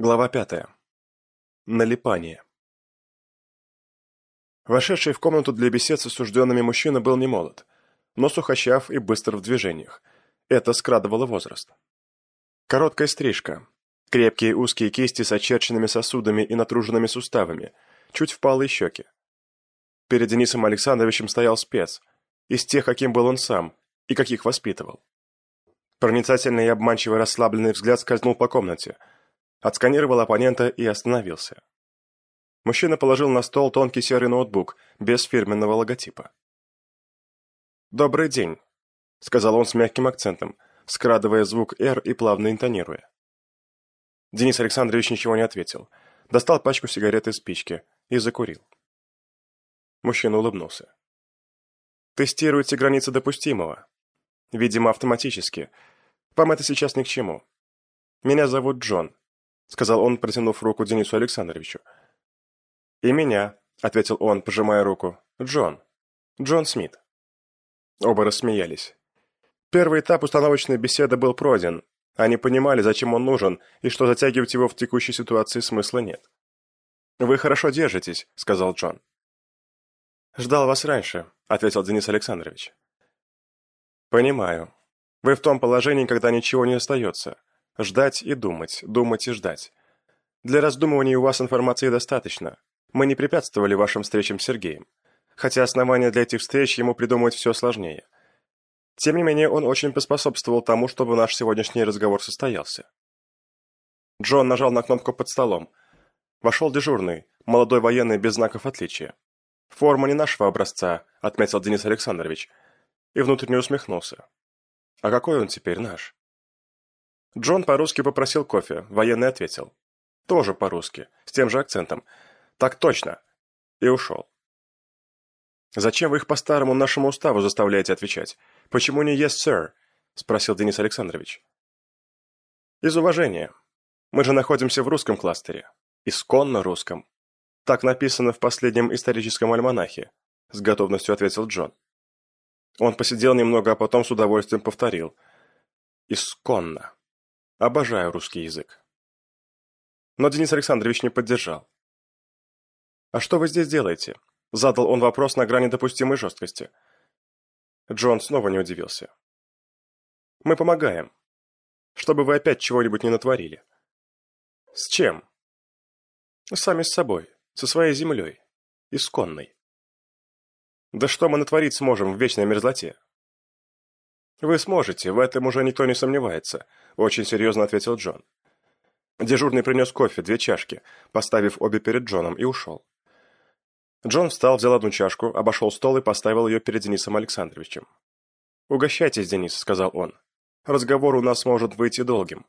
Глава пятая. Налипание. Вошедший в комнату для бесед с осужденными мужчина был немолод, но сухощав и быстр в движениях. Это скрадывало возраст. Короткая стрижка, крепкие узкие кисти с очерченными сосудами и натруженными суставами, чуть впалые щеки. Перед Денисом Александровичем стоял спец, из тех, каким был он сам и каких воспитывал. Проницательный и обманчиво расслабленный взгляд скользнул по комнате – Отсканировал оппонента и остановился. Мужчина положил на стол тонкий серый ноутбук, без фирменного логотипа. «Добрый день», — сказал он с мягким акцентом, скрадывая звук «Р» и плавно интонируя. Денис Александрович ничего не ответил, достал пачку сигарет и спички и закурил. Мужчина улыбнулся. «Тестируйте границы допустимого. Видимо, автоматически. Вам это сейчас ни к чему. Меня зовут Джон сказал он, протянув руку Денису Александровичу. «И меня», — ответил он, пожимая руку. «Джон. Джон Смит». Оба рассмеялись. Первый этап установочной беседы был пройден. Они понимали, зачем он нужен, и что затягивать его в текущей ситуации смысла нет. «Вы хорошо держитесь», — сказал Джон. «Ждал вас раньше», — ответил Денис Александрович. «Понимаю. Вы в том положении, когда ничего не остается. Ждать и думать, думать и ждать. Для раздумываний у вас информации достаточно. Мы не препятствовали вашим встречам с Сергеем. Хотя основания для этих встреч ему придумывать все сложнее. Тем не менее, он очень поспособствовал тому, чтобы наш сегодняшний разговор состоялся. Джон нажал на кнопку под столом. Вошел дежурный, молодой военный без знаков отличия. «Форма не нашего образца», — отметил Денис Александрович. И внутренне усмехнулся. «А какой он теперь наш?» Джон по-русски попросил кофе, военный ответил. Тоже по-русски, с тем же акцентом. Так точно. И ушел. «Зачем вы их по старому нашему уставу заставляете отвечать? Почему не «yes, sir»?» – спросил Денис Александрович. «Из уважения. Мы же находимся в русском кластере. Исконно русском. Так написано в последнем историческом альманахе», – с готовностью ответил Джон. Он посидел немного, а потом с удовольствием повторил. «Исконно». Обожаю русский язык. Но Денис Александрович не поддержал. «А что вы здесь делаете?» Задал он вопрос на грани допустимой жесткости. Джон снова не удивился. «Мы помогаем. Чтобы вы опять чего-нибудь не натворили». «С чем?» «Сами с собой. Со своей землей. Исконной». «Да что мы натворить сможем в вечной мерзлоте?» «Вы сможете, в этом уже никто не сомневается», – очень серьезно ответил Джон. Дежурный принес кофе, две чашки, поставив обе перед Джоном, и ушел. Джон встал, взял одну чашку, обошел стол и поставил ее перед Денисом Александровичем. «Угощайтесь, Денис», — сказал он. «Разговор у нас может выйти долгим».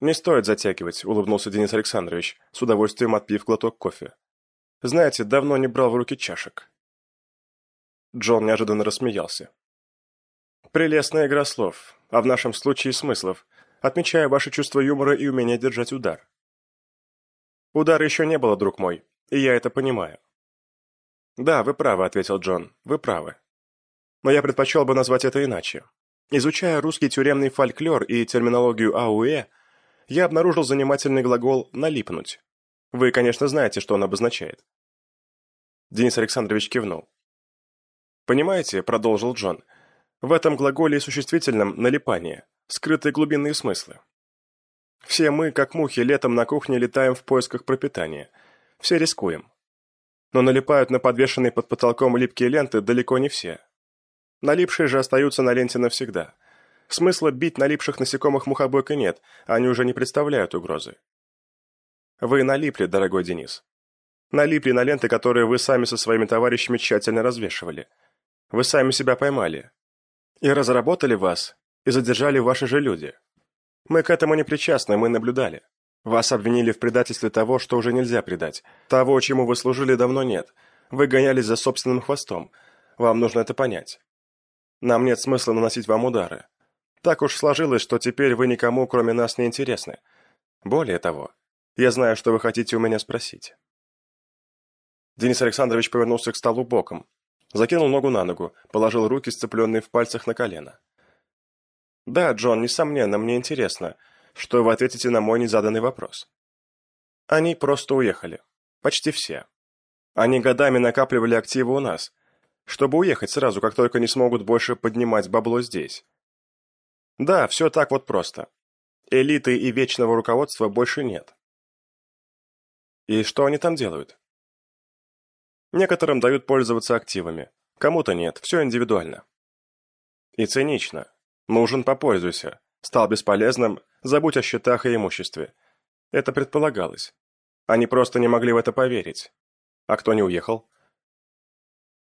«Не стоит затягивать», — улыбнулся Денис Александрович, с удовольствием отпив глоток кофе. «Знаете, давно не брал в руки чашек». Джон неожиданно рассмеялся. Прелестная игра слов, а в нашем случае смыслов, отмечая ваше чувство юмора и умение держать удар. Удара еще не было, друг мой, и я это понимаю. Да, вы правы, ответил Джон, вы правы. Но я предпочел бы назвать это иначе. Изучая русский тюремный фольклор и терминологию АУЭ, я обнаружил занимательный глагол «налипнуть». Вы, конечно, знаете, что он обозначает. Денис Александрович кивнул. «Понимаете», — продолжил Джон, — в этом глаголе и существительном налипание, скрытые глубинные смыслы. Все мы, как мухи, летом на кухне летаем в поисках пропитания. Все рискуем. Но налипают на подвешенные под потолком липкие ленты далеко не все. Налипшие же остаются на ленте навсегда. Смысла бить налипших насекомых мухобойкой нет, они уже не представляют угрозы. Вы налипли, дорогой Денис. Налипли на ленты, которые вы сами со своими товарищами тщательно развешивали. Вы сами себя поймали. И разработали вас, и задержали ваши же люди. Мы к этому не причастны, мы наблюдали. Вас обвинили в предательстве того, что уже нельзя предать. Того, чему вы служили, давно нет. Вы гонялись за собственным хвостом. Вам нужно это понять. Нам нет смысла наносить вам удары. Так уж сложилось, что теперь вы никому, кроме нас, не интересны. Более того, я знаю, что вы хотите у меня спросить. Денис Александрович повернулся к столу боком, Закинул ногу на ногу, положил руки, сцепленные в пальцах на колено. «Да, Джон, несомненно, мне интересно, что вы ответите на мой незаданный вопрос. Они просто уехали. Почти все. Они годами накапливали активы у нас, чтобы уехать сразу, как только не смогут больше поднимать бабло здесь. Да, все так вот просто. Элиты и вечного руководства больше нет. И что они там делают? Некоторым дают пользоваться активами, кому-то нет, все индивидуально. И цинично. Нужен – попользуйся. Стал бесполезным – забудь о счетах и имуществе. Это предполагалось. Они просто не могли в это поверить. А кто не уехал?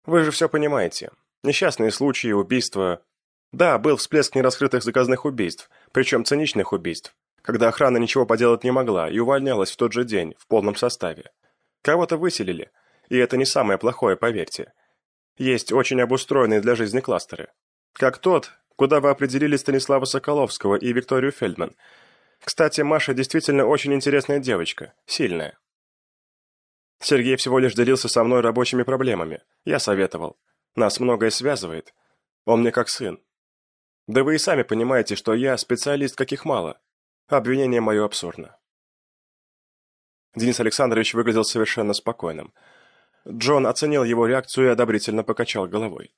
Вы же все понимаете. Несчастные случаи, убийства. Да, был всплеск нераскрытых заказных убийств, причем циничных убийств, когда охрана ничего поделать не могла и увольнялась в тот же день, в полном составе. Кого-то выселили, и это не самое плохое, поверьте. Есть очень обустроенные для жизни кластеры. Как тот, куда вы определили Станислава Соколовского и Викторию Фельдман. Кстати, Маша действительно очень интересная девочка, сильная. Сергей всего лишь делился со мной рабочими проблемами. Я советовал. Нас многое связывает. Он мне как сын. Да вы и сами понимаете, что я специалист каких мало. Обвинение мое абсурдно. Денис Александрович выглядел совершенно спокойным. Джон оценил его реакцию и одобрительно покачал головой.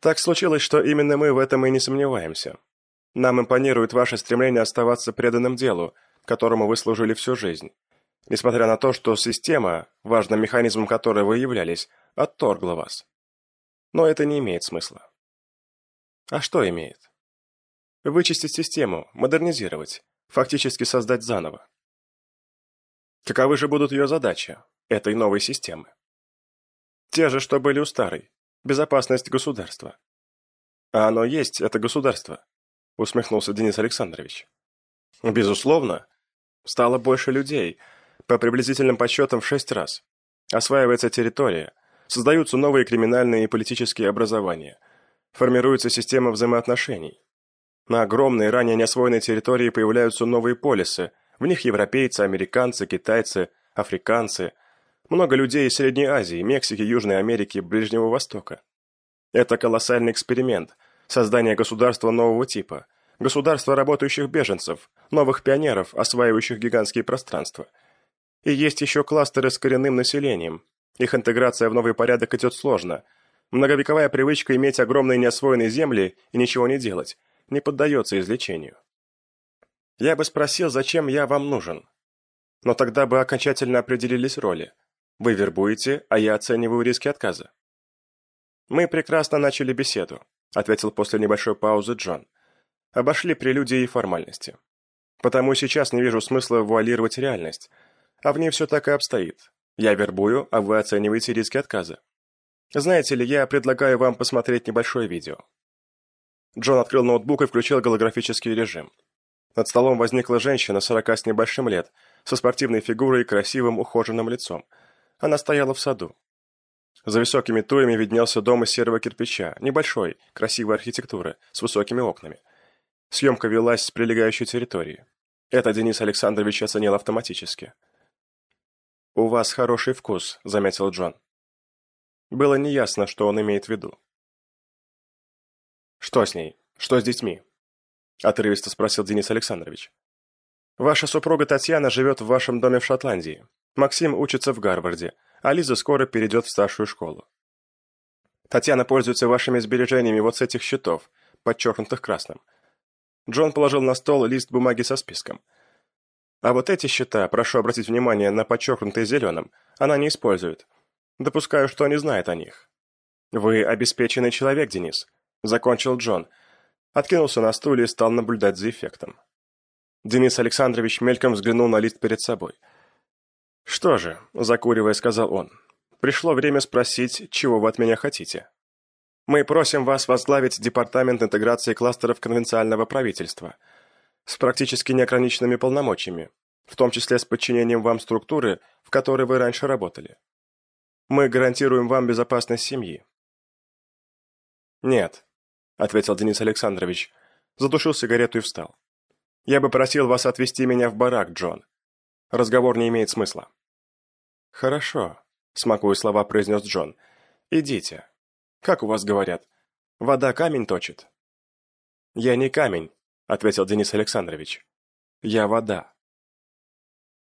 Так случилось, что именно мы в этом и не сомневаемся. Нам импонирует ваше стремление оставаться преданным делу, которому вы служили всю жизнь несмотря на то, что система, важным механизмом которой вы являлись, отторгла вас. Но это не имеет смысла. А что имеет? Вычистить систему, модернизировать, фактически создать заново. Каковы же будут ее задачи, этой новой системы? Те же, что были у старой. Безопасность государства. А оно есть, это государство, усмехнулся Денис Александрович. Безусловно. Стало больше людей – по приблизительным подсчетам в шесть раз. Осваивается территория, создаются новые криминальные и политические образования, формируется система взаимоотношений. На огромной, ранее неосвоенной территории появляются новые полисы, в них европейцы, американцы, китайцы, африканцы, много людей из Средней Азии, Мексики, Южной Америки, Ближнего Востока. Это колоссальный эксперимент, создание государства нового типа, государства работающих беженцев, новых пионеров, осваивающих гигантские пространства – и есть еще кластеры с коренным населением. Их интеграция в новый порядок идет сложно. Многовековая привычка иметь огромные неосвоенные земли и ничего не делать не поддается излечению. Я бы спросил, зачем я вам нужен. Но тогда бы окончательно определились роли. Вы вербуете, а я оцениваю риски отказа. Мы прекрасно начали беседу, ответил после небольшой паузы Джон. Обошли прелюдии и формальности. Потому сейчас не вижу смысла вуалировать реальность, а в ней все так и обстоит. Я вербую, а вы оцениваете риски отказа. Знаете ли, я предлагаю вам посмотреть небольшое видео. Джон открыл ноутбук и включил голографический режим. Над столом возникла женщина сорока с небольшим лет, со спортивной фигурой и красивым ухоженным лицом. Она стояла в саду. За высокими туями виднелся дом из серого кирпича, небольшой, красивой архитектуры, с высокими окнами. Съемка велась с прилегающей территории. Это Денис Александрович оценил автоматически. «У вас хороший вкус», — заметил Джон. Было неясно, что он имеет в виду. «Что с ней? Что с детьми?» — отрывисто спросил Денис Александрович. «Ваша супруга Татьяна живет в вашем доме в Шотландии. Максим учится в Гарварде, а Лиза скоро перейдет в старшую школу. Татьяна пользуется вашими сбережениями вот с этих счетов, подчеркнутых красным». Джон положил на стол лист бумаги со списком — а вот эти счета, прошу обратить внимание на подчеркнутые зеленым, она не использует. Допускаю, что не знает о них. Вы обеспеченный человек, Денис. Закончил Джон. Откинулся на стуле и стал наблюдать за эффектом. Денис Александрович мельком взглянул на лист перед собой. «Что же», — закуривая, сказал он, — «пришло время спросить, чего вы от меня хотите. Мы просим вас возглавить Департамент интеграции кластеров конвенциального правительства» с практически неограниченными полномочиями, в том числе с подчинением вам структуры, в которой вы раньше работали. Мы гарантируем вам безопасность семьи. Нет, ответил Денис Александрович, затушил сигарету и встал. Я бы просил вас отвезти меня в барак, Джон. Разговор не имеет смысла. Хорошо, смакуя слова, произнес Джон. Идите. Как у вас говорят? Вода камень точит. Я не камень, ответил Денис Александрович. «Я вода.